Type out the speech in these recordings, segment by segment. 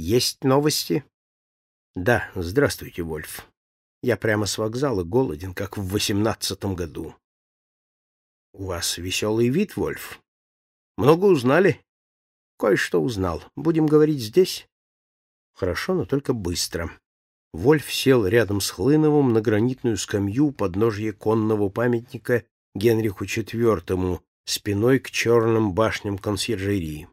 Есть новости? Да, здравствуйте, Вольф. Я прямо с вокзала голоден, как в восемнадцатом году. У вас веселый вид, Вольф. Много узнали? Кое-что узнал. Будем говорить здесь? Хорошо, но только быстро. Вольф сел рядом с Хлыновым на гранитную скамью у подножья конного памятника Генриху IV, спиной к черным башням консьержерии.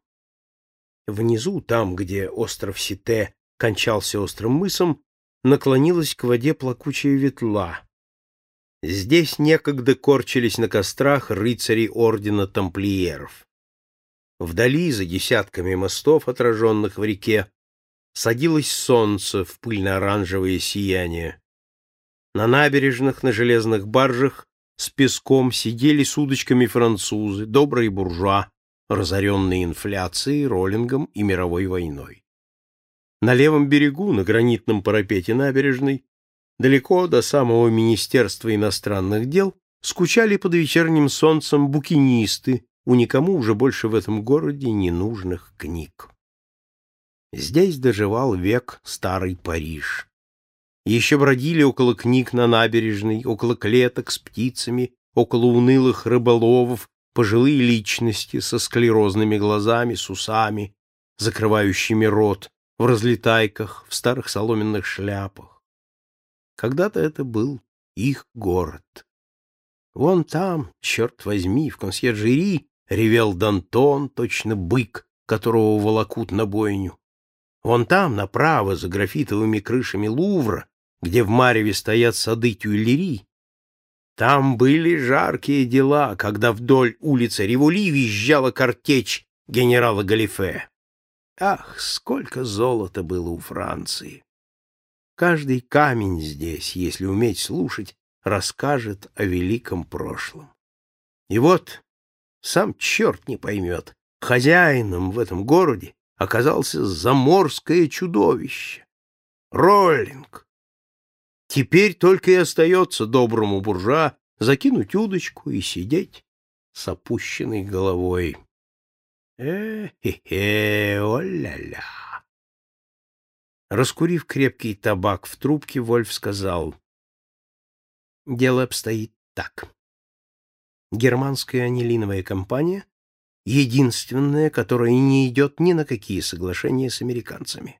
Внизу, там, где остров Сите кончался острым мысом, наклонилась к воде плакучая ветла. Здесь некогда корчились на кострах рыцари ордена тамплиеров. Вдали, за десятками мостов, отраженных в реке, садилось солнце в пыльно-оранжевое сияние. На набережных, на железных баржах с песком сидели с удочками французы, добрые буржуа, разоренные инфляцией, роллингом и мировой войной. На левом берегу, на гранитном парапете набережной, далеко до самого Министерства иностранных дел, скучали под вечерним солнцем букинисты у никому уже больше в этом городе ненужных книг. Здесь доживал век старый Париж. Еще бродили около книг на набережной, около клеток с птицами, около унылых рыболовов, пожилые личности со склерозными глазами, с усами, закрывающими рот, в разлетайках, в старых соломенных шляпах. Когда-то это был их город. Вон там, черт возьми, в консьержери ревел Дантон, точно бык, которого волокут на бойню. Вон там, направо, за графитовыми крышами Лувра, где в Мареве стоят сады Тюильри, там были жаркие дела, когда вдоль улицы Ревули визжала картечь генерала Галифе. Ах, сколько золота было у Франции! Каждый камень здесь, если уметь слушать, расскажет о великом прошлом. И вот, сам черт не поймет, хозяином в этом городе оказался заморское чудовище. Роллинг. Теперь только и остается доброму буржуа закинуть удочку и сидеть с опущенной головой. Э-хе-хе, о-ля-ля. Раскурив крепкий табак в трубке, Вольф сказал, «Дело обстоит так. Германская анилиновая компания — единственная, которая не идет ни на какие соглашения с американцами.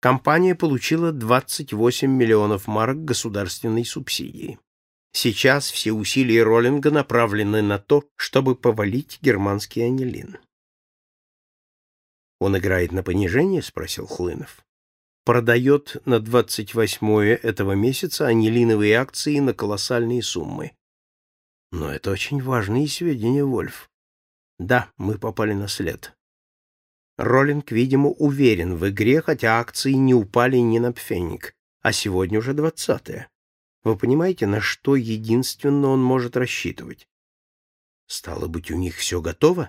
Компания получила 28 миллионов марок государственной субсидии. Сейчас все усилия Роллинга направлены на то, чтобы повалить германский анилин. Он играет на понижение? спросил Хлынов. Продает на 28-е этого месяца анилиновые акции на колоссальные суммы. Но это очень важные сведения, Вольф. Да, мы попали на след. Роллинг, видимо, уверен в игре, хотя акции не упали ни на пфенник, а сегодня уже двадцатое. Вы понимаете, на что единственно он может рассчитывать? Стало быть, у них все готово?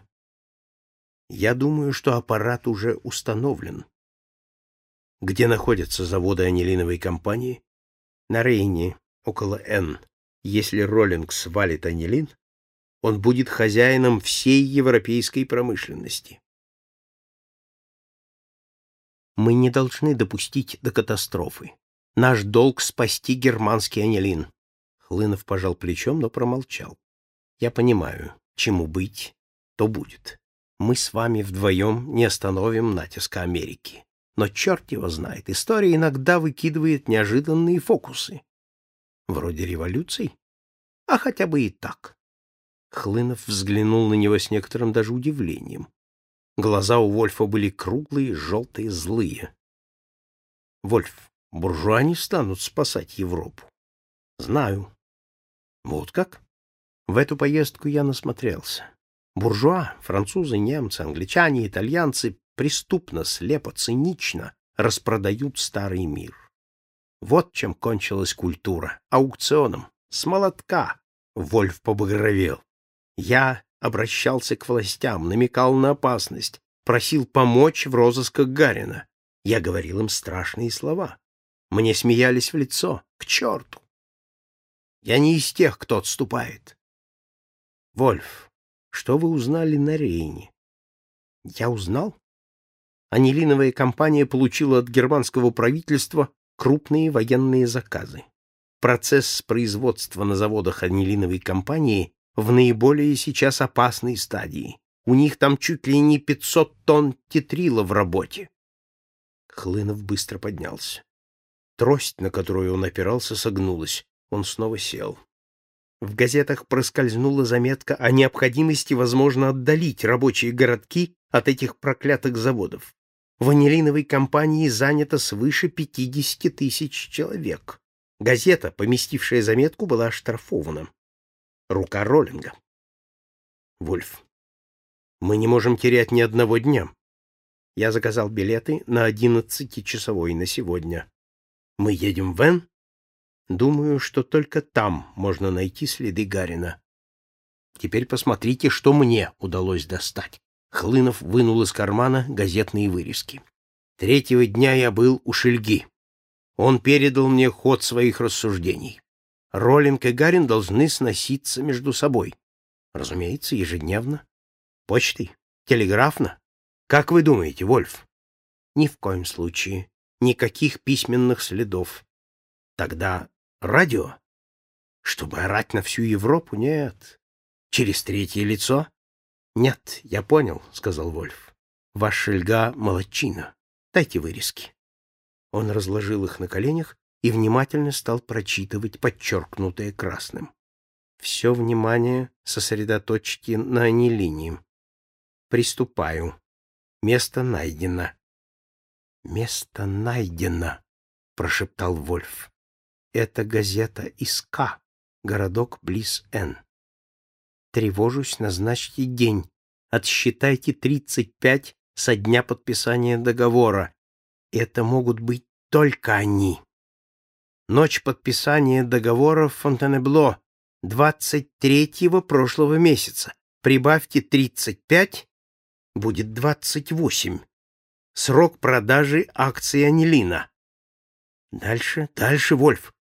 Я думаю, что аппарат уже установлен. Где находятся заводы анилиновой компании? На Рейне, около Н. Если Роллинг свалит анилин, он будет хозяином всей европейской промышленности. Мы не должны допустить до катастрофы. Наш долг — спасти германский анилин. Хлынов пожал плечом, но промолчал. Я понимаю, чему быть, то будет мы с вами вдвоем не остановим натиска Америки. Но черт его знает, история иногда выкидывает неожиданные фокусы. Вроде революций. А хотя бы и так. Хлынов взглянул на него с некоторым даже удивлением. Глаза у Вольфа были круглые, желтые, злые. Вольф, буржуа не станут спасать Европу. Знаю. Вот как? В эту поездку я насмотрелся. Буржуа, французы, немцы, англичане, итальянцы преступно, слепо, цинично распродают старый мир. Вот чем кончилась культура. Аукционом. С молотка. Вольф побагровел. Я обращался к властям, намекал на опасность, просил помочь в розысках Гарина. Я говорил им страшные слова. Мне смеялись в лицо. К черту! Я не из тех, кто отступает. Вольф, что вы узнали на Рейне? Я узнал? анилиновая компания получила от германского правительства крупные военные заказы. Процесс производства на заводах анилиновой компании в наиболее сейчас опасной стадии. У них там чуть ли не 500 тонн тетрила в работе. Хлынов быстро поднялся. Трость, на которую он опирался, согнулась. Он снова сел. В газетах проскользнула заметка о необходимости, возможно, отдалить рабочие городки от этих проклятых заводов. В анилиновой компании занято свыше 50 тысяч человек. Газета, поместившая заметку, была оштрафована. Рука Роллинга. Вольф. Мы не можем терять ни одного дня. Я заказал билеты на одиннадцатичасовой на сегодня. Мы едем в Н. Думаю, что только там можно найти следы Гарина. Теперь посмотрите, что мне удалось достать. Хлынов вынул из кармана газетные вырезки. Третьего дня я был у Шельги. Он передал мне ход своих рассуждений. Роллинг и Гарин должны сноситься между собой. Разумеется, ежедневно. Почтой, телеграфно. Как вы думаете, Вольф? Ни в коем случае. Никаких письменных следов. Тогда радио? Чтобы орать на всю Европу? Нет. Через третье лицо? Нет, я понял, — сказал Вольф. Ваш шельга — молодчина. Дайте вырезки. Он разложил их на коленях и внимательно стал прочитывать подчеркнутое красным. Все внимание сосредоточьте на анилинии. Приступаю. Место найдено. «Место найдено», — прошептал Вольф. «Это газета из К, городок близ Н. Тревожусь, назначьте день. Отсчитайте тридцать пять со дня подписания договора. Это могут быть только они. Ночь подписания договора в Фонтенебло, двадцать третьего прошлого месяца. Прибавьте тридцать пять, будет двадцать восемь. Срок продажи акций Анилина. Дальше, дальше, Вольф.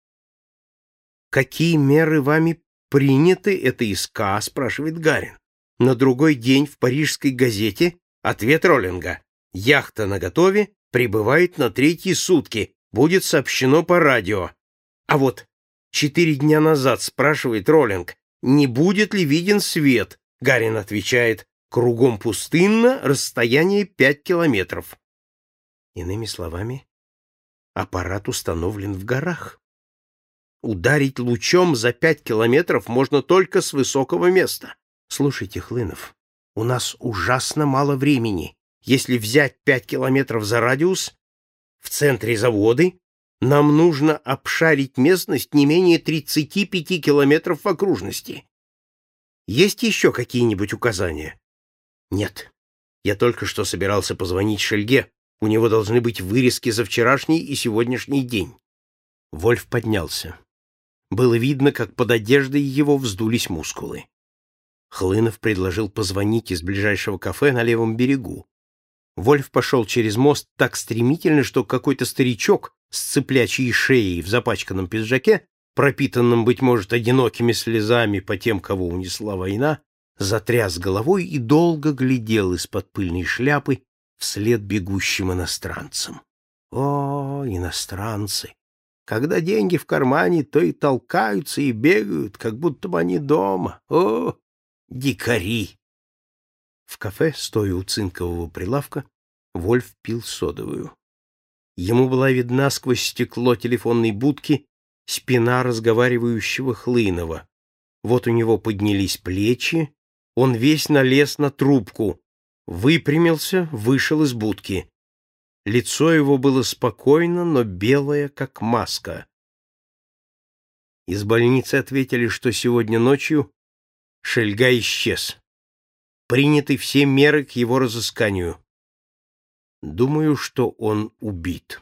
Какие меры вами приняты, это из К, спрашивает Гарин. На другой день в парижской газете ответ Роллинга. Яхта на готове, прибывает на третьи сутки, будет сообщено по радио. А вот четыре дня назад спрашивает Роллинг, не будет ли виден свет. Гарин отвечает, Кругом пустынно, расстояние пять километров. Иными словами, аппарат установлен в горах. Ударить лучом за пять километров можно только с высокого места. Слушайте, Хлынов, у нас ужасно мало времени. Если взять пять километров за радиус, в центре заводы, нам нужно обшарить местность не менее 35 километров в окружности. Есть еще какие-нибудь указания? Нет. Я только что собирался позвонить Шельге. У него должны быть вырезки за вчерашний и сегодняшний день. Вольф поднялся. Было видно, как под одеждой его вздулись мускулы. Хлынов предложил позвонить из ближайшего кафе на левом берегу. Вольф пошел через мост так стремительно, что какой-то старичок с цыплячьей шеей в запачканном пиджаке, пропитанном, быть может, одинокими слезами по тем, кого унесла война, затряс головой и долго глядел из-под пыльной шляпы вслед бегущим иностранцам. О, иностранцы! Когда деньги в кармане, то и толкаются, и бегают, как будто бы они дома. О, дикари! В кафе, стоя у цинкового прилавка, Вольф пил содовую. Ему была видна сквозь стекло телефонной будки спина разговаривающего Хлынова. Вот у него поднялись плечи, он весь налез на трубку, выпрямился, вышел из будки. Лицо его было спокойно, но белое, как маска. Из больницы ответили, что сегодня ночью Шельга исчез. Приняты все меры к его разысканию. Думаю, что он убит.